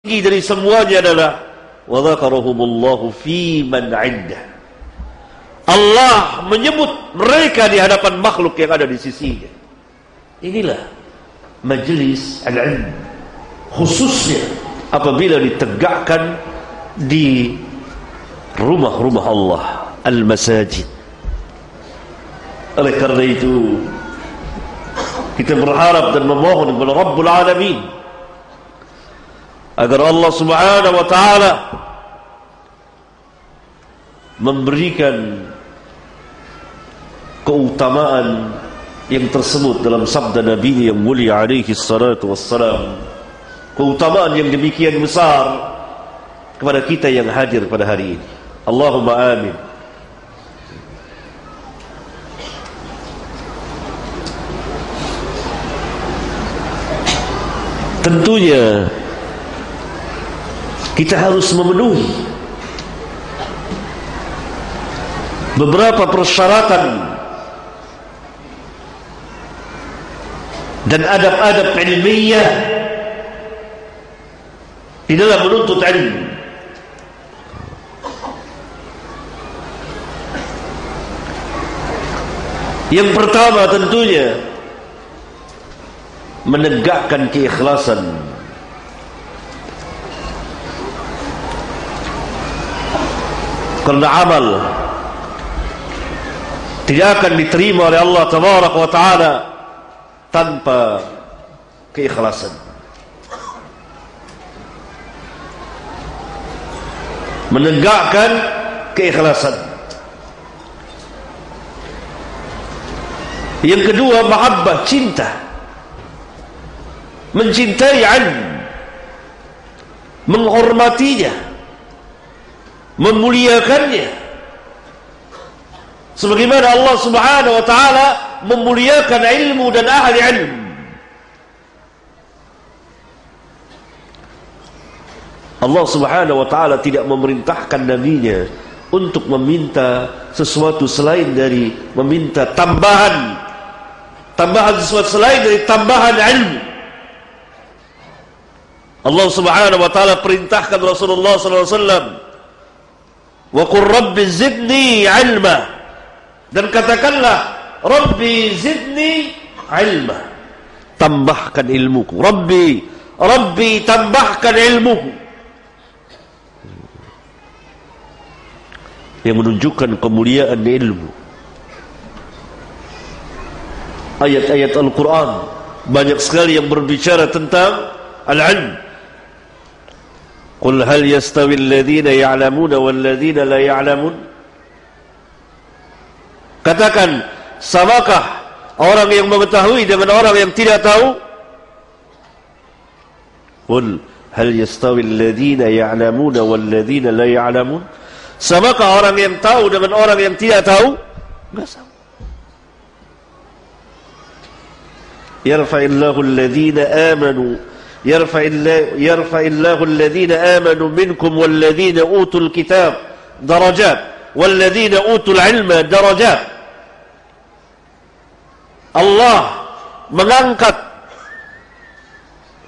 tinggi dari semuanya adalah wa dzakarahumullahu fi man 'indah. Allah menyebut mereka di hadapan makhluk yang ada di sisinya. Inilah majlis al-ilm khususnya apabila ditegakkan di rumah-rumah Allah al-masajid oleh karena itu kita berharap dan memohon kepada Rabbul Alamin agar Allah Subhanahu wa taala memberikan keutamaan yang tersebut dalam sabda Nabi yang mulia alaihi salatu wassalam. Keutamaan yang demikian besar kepada kita yang hadir pada hari ini. Allahumma amin. Tentunya kita harus memenuhi beberapa persyaratan dan adab-adab ilmiah di dalam menuntut ilmu. Yang pertama tentunya menegakkan keikhlasan kerana amal tidak akan diterima oleh Allah tabarak wa taala tanpa keikhlasan. Menegakkan keikhlasan. Yang kedua mahabbah cinta. Mencintai ilmu menghormatinya memuliakannya. Sebagaimana Allah Subhanahu wa taala memuliakan ilmu dan ahli ilmu Allah Subhanahu wa taala tidak memerintahkan nabinya untuk meminta sesuatu selain dari meminta tambahan. Tambahan sesuatu selain dari tambahan ilmu. Allah Subhanahu wa taala perintahkan Rasulullah sallallahu alaihi wasallam wa qur rabbi zidni ilma. Dan katakanlah rabbi zidni ilma. Tambahkan ilmuku. Rabbi rabbi tambahkan ilmuku. Yang menunjukkan kemuliaan ilmu. Ayat-ayat Al-Quran. Banyak sekali yang berbicara tentang al-ilm Qul hal yastawi alladhina ya'lamuna walladhina la ya'lamun Katakan samakah orang yang mengetahui dengan orang yang tidak tahu Qul hal yastawi alladhina ya'lamuna walladhina la ya'lamun Samakah orang yang tahu dengan orang yang tidak tahu Enggak sama Yarfa'illahu alladhina amanu يرفع الله, يرفع الله الذين آمنوا منكم والذين أوتوا الكتاب درجات والذين أوتوا العلم درجات Allah mengangkat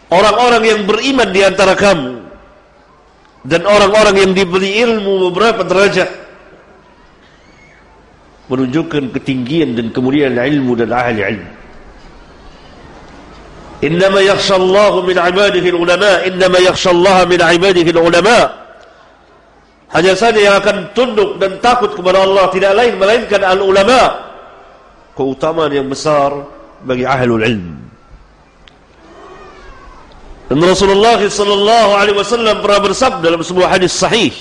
orang-orang yang beriman di antara kamu dan orang-orang yang diberi ilmu beberapa derajat menunjukkan ketinggian dan kemuliaan ilmu dan ahli ilmu إنما يخشى الله من عباده العلماء إنما يخشى الله من عباده العلماء hanya saja yang akan tunduk dan takut kepada Allah tidak lain melainkan al-ulama keutamaan yang besar bagi ahlul ilm dan Rasulullah sallallahu alaihi wasallam pernah bersabda dalam sebuah hadis sahih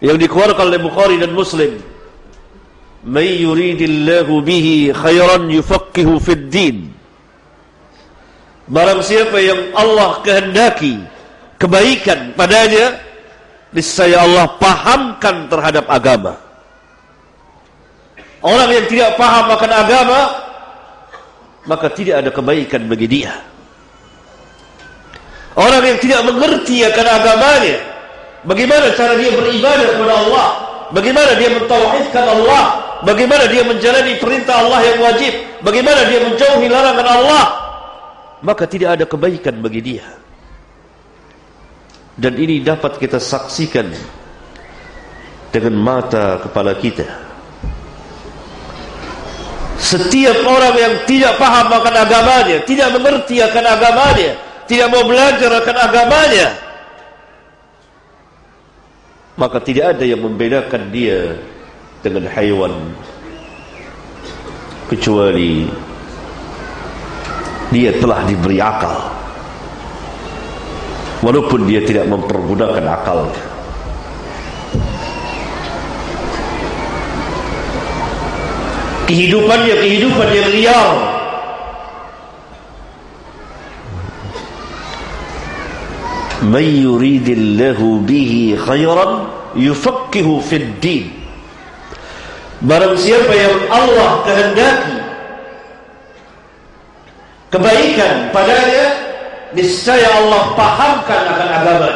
yang dikeluarkan oleh Bukhari dan Muslim "May yuridillahu bihi khairan yufaqihu fid din" Barang siapa yang Allah kehendaki kebaikan padanya, niscaya Allah pahamkan terhadap agama. Orang yang tidak paham akan agama, maka tidak ada kebaikan bagi dia. Orang yang tidak mengerti akan agamanya, bagaimana cara dia beribadah kepada Allah, bagaimana dia mentauhidkan Allah, bagaimana dia menjalani perintah Allah yang wajib, bagaimana dia menjauhi larangan Allah, maka tidak ada kebaikan bagi dia. dan ini dapat kita saksikan dengan mata kepala kita setiap orang yang tidak paham akan agamanya tidak mengerti akan agamanya tidak mau belajar akan agamanya maka tidak ada yang membedakan dia dengan haiwan kecuali dia telah diberi akal. Walaupun dia tidak mempergunakan akalnya. Kehidupannya kehidupan yang liar man yuridillahu bihi khairan yufakkihu fid din. Barang siapa yang Allah kehendaki kebaikan padanya niscaya Allah pahamkan akan agama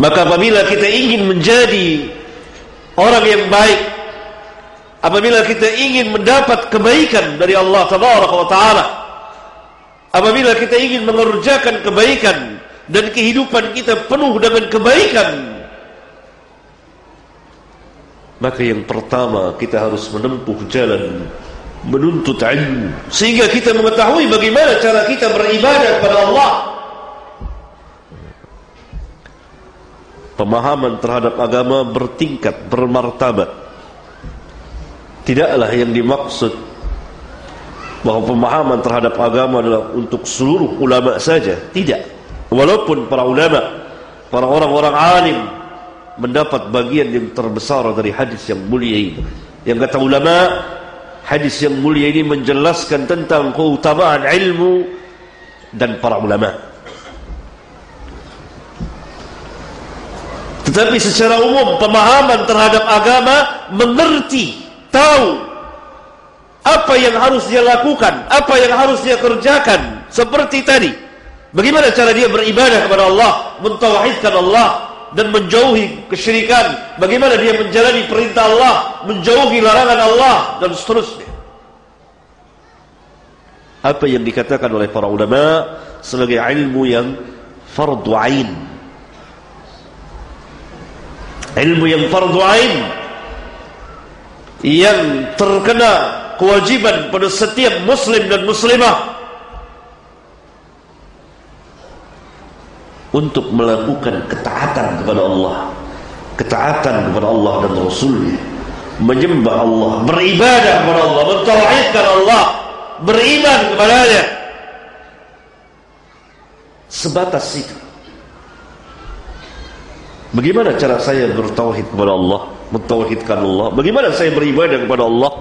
maka apabila kita ingin menjadi orang yang baik apabila kita ingin mendapat kebaikan dari Allah taala apabila kita ingin mengerjakan kebaikan dan kehidupan kita penuh dengan kebaikan maka yang pertama kita harus menempuh jalan menuntut ilmu. Sehingga kita mengetahui bagaimana cara kita beribadah kepada Allah. Pemahaman terhadap agama bertingkat bermartabat. Tidaklah yang dimaksud bahawa pemahaman terhadap agama adalah untuk seluruh ulama saja. Tidak. Walaupun para ulama para orang-orang alim mendapat bagian yang terbesar dari hadis yang mulia ini yang kata ulama hadis yang mulia ini menjelaskan tentang keutamaan ilmu dan para ulama tetapi secara umum pemahaman terhadap agama mengerti tahu apa yang harus dia lakukan, apa yang harus dia kerjakan seperti tadi. Bagaimana cara dia beribadah kepada Allah, mentauhidkan Allah dan menjauhi kesyirikan. Bagaimana dia menjalani perintah Allah, menjauhi larangan Allah dan seterusnya. Apa yang dikatakan oleh para ulama sebagai ilmu yang fardu ain. Ilmu yang fardu ain yang terkena kewajiban pada setiap muslim dan muslimah untuk melakukan ketaatan kepada Allah. Ketaatan kepada Allah dan Rasulnya. Menyembah Allah beribadah kepada Allah mentauhidkan Allah beriman kepadanya. Sebatas itu. Bagaimana cara saya bertauhid kepada Allah mentauhidkan Allah? Bagaimana saya beribadah kepada Allah?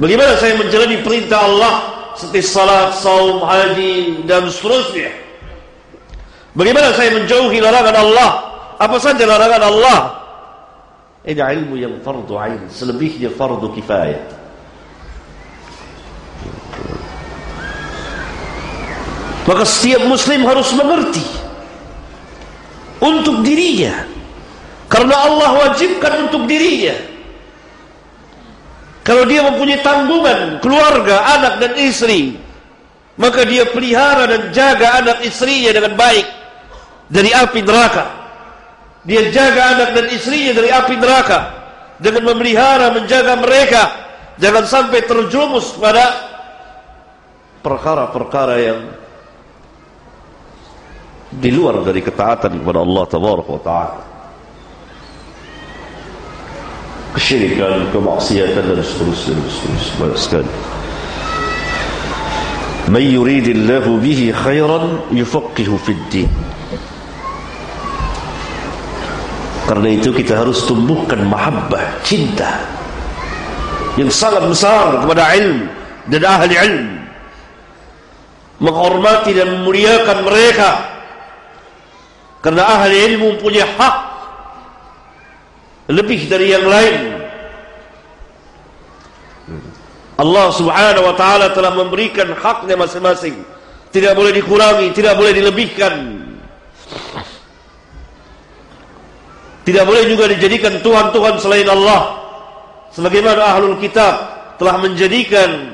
Bagaimana saya menjalani perintah Allah seperti salat, saum, haji dan seterusnya bagaimana saya menjauhi larangan Allah? Apa saja larangan Allah? Ini ilmu yang fardu ain. Selebihnya fardu kifayah. Maka setiap muslim harus mengerti. Untuk dirinya. Karena Allah wajibkan untuk dirinya. Kalau dia mempunyai tanggungan keluarga, anak dan istri, maka dia pelihara dan jaga anak istrinya dengan baik dari api neraka. Dia jaga anak dan istrinya dari api neraka dengan memelihara, menjaga mereka. Jangan sampai terjerumus pada perkara-perkara yang di luar dari ketaatan kepada Allah Taala. Kesyirikan, kemaksiatan dan seterusnya seterusnya. Banyak sekali. Man yuridillahu bihi khairan yufaqihu fid din karena itu kita harus tumbuhkan mahabbah, cinta yang sangat besar kepada ilmu dan ahli ilmu. Menghormati dan memuliakan mereka. Karena ahli ilmu punya hak lebih dari yang lain. Allah subhanahu wa ta'ala telah memberikan haknya masing-masing. Tidak boleh dikurangi, tidak boleh dilebihkan tidak boleh juga dijadikan Tuhan-Tuhan selain Allah. Sebagaimana ahlul kitab telah menjadikan